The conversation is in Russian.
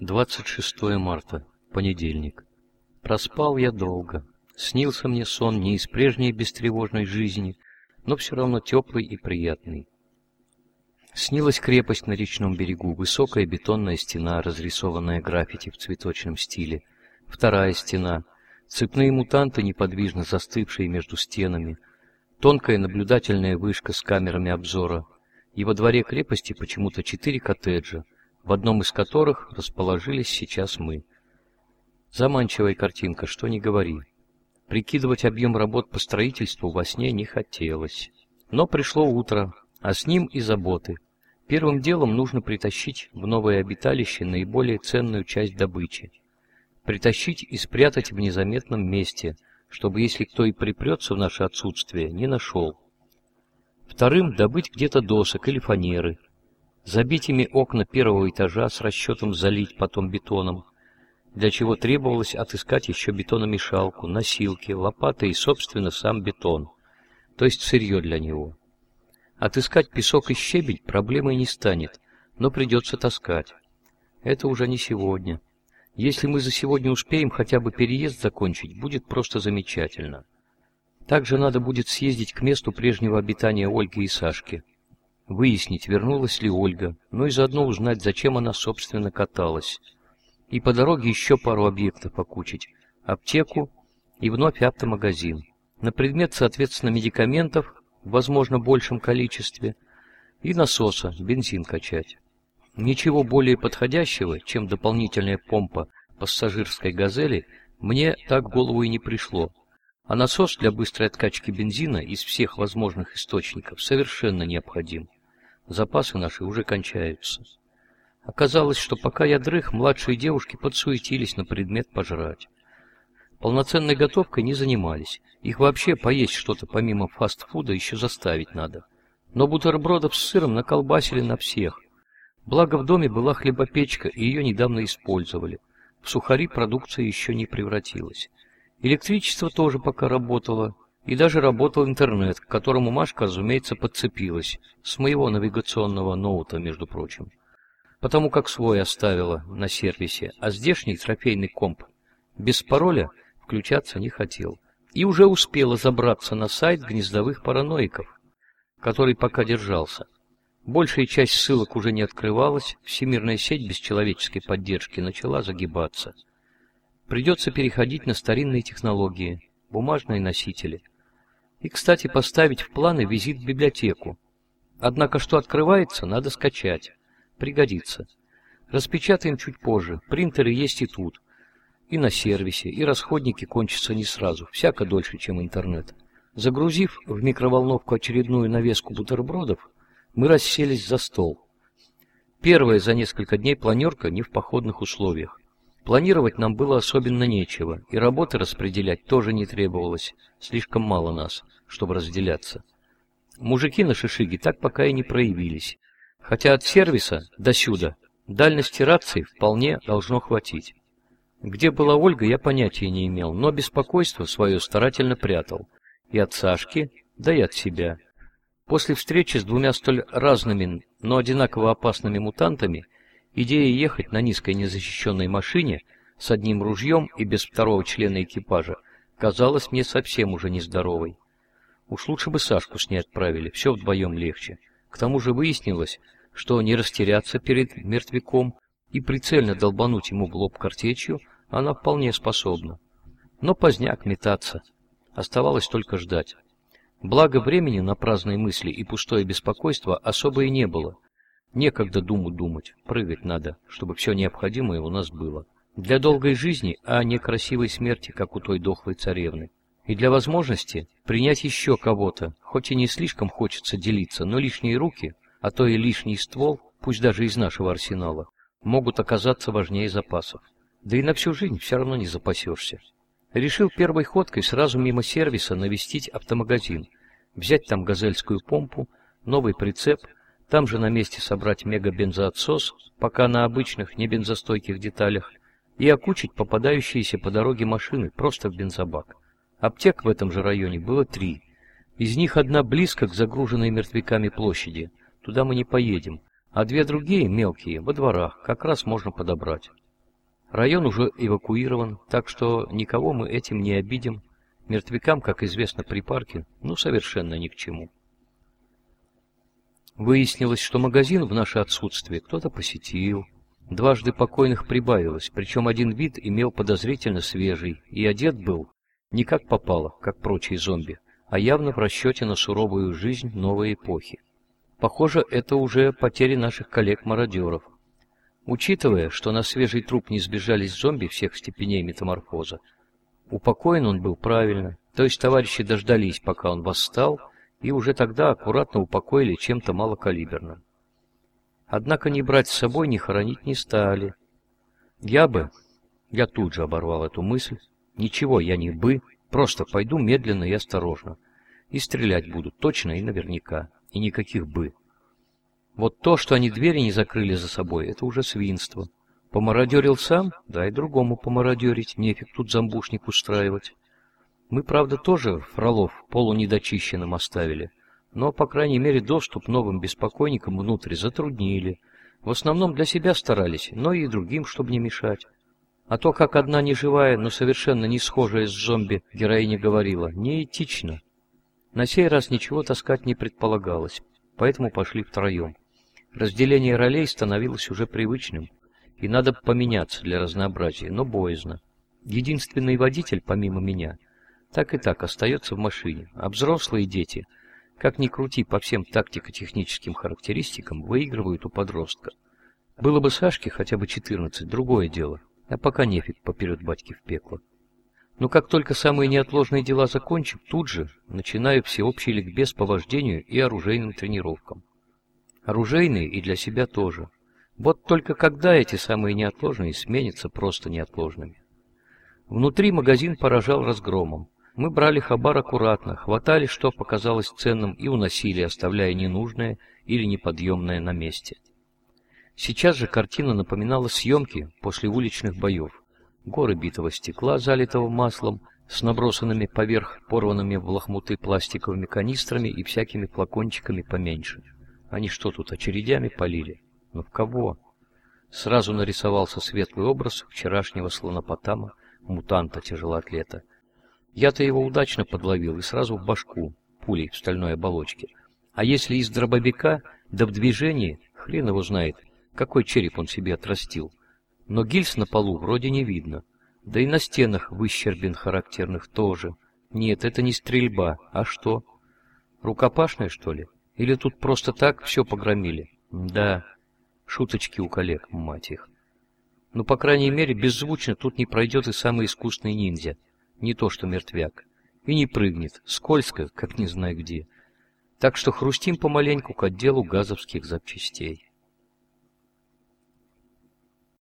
26 марта, понедельник. Проспал я долго. Снился мне сон не из прежней бестревожной жизни, но все равно теплый и приятный. Снилась крепость на речном берегу, высокая бетонная стена, разрисованная граффити в цветочном стиле. Вторая стена, цепные мутанты, неподвижно застывшие между стенами, тонкая наблюдательная вышка с камерами обзора, и во дворе крепости почему-то четыре коттеджа, в одном из которых расположились сейчас мы. Заманчивая картинка, что ни говори. Прикидывать объем работ по строительству во сне не хотелось. Но пришло утро, а с ним и заботы. Первым делом нужно притащить в новое обиталище наиболее ценную часть добычи. Притащить и спрятать в незаметном месте, чтобы если кто и припрется в наше отсутствие, не нашел. Вторым добыть где-то досок или фанеры, забить ими окна первого этажа с расчетом залить потом бетоном, для чего требовалось отыскать еще бетономешалку, носилки, лопаты и, собственно, сам бетон, то есть сырье для него. Отыскать песок и щебень проблемой не станет, но придется таскать. Это уже не сегодня. Если мы за сегодня успеем хотя бы переезд закончить, будет просто замечательно. Также надо будет съездить к месту прежнего обитания Ольги и Сашки, выяснить, вернулась ли Ольга, но и заодно узнать, зачем она, собственно, каталась. И по дороге еще пару объектов окучить. Аптеку и вновь автомагазин. На предмет, соответственно, медикаментов, в, возможно, большем количестве, и насоса, бензин качать. Ничего более подходящего, чем дополнительная помпа пассажирской «Газели», мне так в голову и не пришло. А насос для быстрой откачки бензина из всех возможных источников совершенно необходим запасы наши уже кончаются. Оказалось, что пока я дрых, младшие девушки подсуетились на предмет пожрать. Полноценной готовкой не занимались. Их вообще поесть что-то помимо фастфуда еще заставить надо. Но бутербродов с сыром наколбасили на всех. Благо в доме была хлебопечка, и ее недавно использовали. В сухари продукция еще не превратилась. Электричество тоже пока работало, и даже работал интернет, к которому Машка, разумеется, подцепилась, с моего навигационного ноута, между прочим. Потому как свой оставила на сервисе, а здешний трофейный комп без пароля включаться не хотел. И уже успела забраться на сайт гнездовых параноиков, который пока держался. Большая часть ссылок уже не открывалась, всемирная сеть без человеческой поддержки начала загибаться. Придется переходить на старинные технологии, бумажные носители. И, кстати, поставить в планы визит в библиотеку. Однако, что открывается, надо скачать. Пригодится. Распечатаем чуть позже. Принтеры есть и тут. И на сервисе, и расходники кончатся не сразу, всяко дольше, чем интернет. Загрузив в микроволновку очередную навеску бутербродов, мы расселись за стол. Первая за несколько дней планерка не в походных условиях. Планировать нам было особенно нечего, и работы распределять тоже не требовалось, слишком мало нас, чтобы разделяться. Мужики на шишиге так пока и не проявились, хотя от сервиса до сюда дальности рации вполне должно хватить. Где была Ольга, я понятия не имел, но беспокойство свое старательно прятал. И от Сашки, да и от себя. После встречи с двумя столь разными, но одинаково опасными мутантами – Идея ехать на низкой незащищенной машине с одним ружьем и без второго члена экипажа казалась мне совсем уже нездоровой. Уж лучше бы Сашку с ней отправили, все вдвоем легче. К тому же выяснилось, что не растеряться перед мертвяком и прицельно долбануть ему в лоб картечью она вполне способна. Но поздняк метаться. Оставалось только ждать. Благо времени на праздные мысли и пустое беспокойство особо и не было — Некогда думу думать, прыгать надо, чтобы все необходимое у нас было. Для долгой жизни, а не красивой смерти, как у той дохлой царевны. И для возможности принять еще кого-то, хоть и не слишком хочется делиться, но лишние руки, а то и лишний ствол, пусть даже из нашего арсенала, могут оказаться важнее запасов. Да и на всю жизнь все равно не запасешься. Решил первой ходкой сразу мимо сервиса навестить автомагазин, взять там газельскую помпу, новый прицеп — там же на месте собрать мегабензоотсос, пока на обычных небензостойких деталях, и окучить попадающиеся по дороге машины просто в бензобак. Аптек в этом же районе было три. Из них одна близко к загруженной мертвяками площади. Туда мы не поедем. А две другие, мелкие, во дворах, как раз можно подобрать. Район уже эвакуирован, так что никого мы этим не обидим. Мертвякам, как известно, припарки, ну, совершенно ни к чему. Выяснилось, что магазин в наше отсутствие кто-то посетил. Дважды покойных прибавилось, причем один вид имел подозрительно свежий, и одет был не как попало, как прочие зомби, а явно в расчете на суровую жизнь новой эпохи. Похоже, это уже потери наших коллег-мародеров. Учитывая, что на свежий труп не сбежались зомби всех степеней метаморфоза, упокоен он был правильно, то есть товарищи дождались, пока он восстал, и уже тогда аккуратно упокоили чем-то малокалиберным. Однако ни брать с собой, ни хоронить не стали. Я бы, я тут же оборвал эту мысль, ничего я не бы, просто пойду медленно и осторожно, и стрелять буду точно и наверняка, и никаких бы. Вот то, что они двери не закрыли за собой, это уже свинство. Помародерил сам, дай другому помародерить, нефиг тут замбушник устраивать. Мы, правда, тоже Фролов полунедочищенным оставили, но, по крайней мере, доступ новым беспокойникам внутрь затруднили. В основном для себя старались, но и другим, чтобы не мешать. А то, как одна неживая, но совершенно не схожая с зомби, героиня говорила, неэтично. На сей раз ничего таскать не предполагалось, поэтому пошли втроем. Разделение ролей становилось уже привычным, и надо поменяться для разнообразия, но боязно. Единственный водитель, помимо меня, так и так остается в машине, а взрослые дети — как ни крути, по всем тактико-техническим характеристикам выигрывают у подростка. Было бы Сашке хотя бы 14, другое дело. А пока нефиг поперед батьки в пекло. Но как только самые неотложные дела закончим, тут же начинаю всеобщий ликбез по вождению и оружейным тренировкам. Оружейные и для себя тоже. Вот только когда эти самые неотложные сменятся просто неотложными. Внутри магазин поражал разгромом. Мы брали хабар аккуратно, хватали, что показалось ценным, и уносили, оставляя ненужное или неподъемное на месте. Сейчас же картина напоминала съемки после уличных боев. Горы битого стекла, залитого маслом, с набросанными поверх порванными в лохмуты пластиковыми канистрами и всякими флакончиками поменьше. Они что тут, очередями полили? Но в кого? Сразу нарисовался светлый образ вчерашнего слонопотама, мутанта-тяжелоатлета. Я-то его удачно подловил и сразу в башку, пулей в стальной оболочке. А если из дробовика, да в движении, хрен его знает, какой череп он себе отрастил. Но гильз на полу вроде не видно. Да и на стенах выщербин характерных тоже. Нет, это не стрельба. А что? Рукопашная, что ли? Или тут просто так все погромили? Да, шуточки у коллег, мать их. Ну, по крайней мере, беззвучно тут не пройдет и самый искусный ниндзя не то что мертвяк, и не прыгнет, скользко, как не знаю где. Так что хрустим помаленьку к отделу газовских запчастей.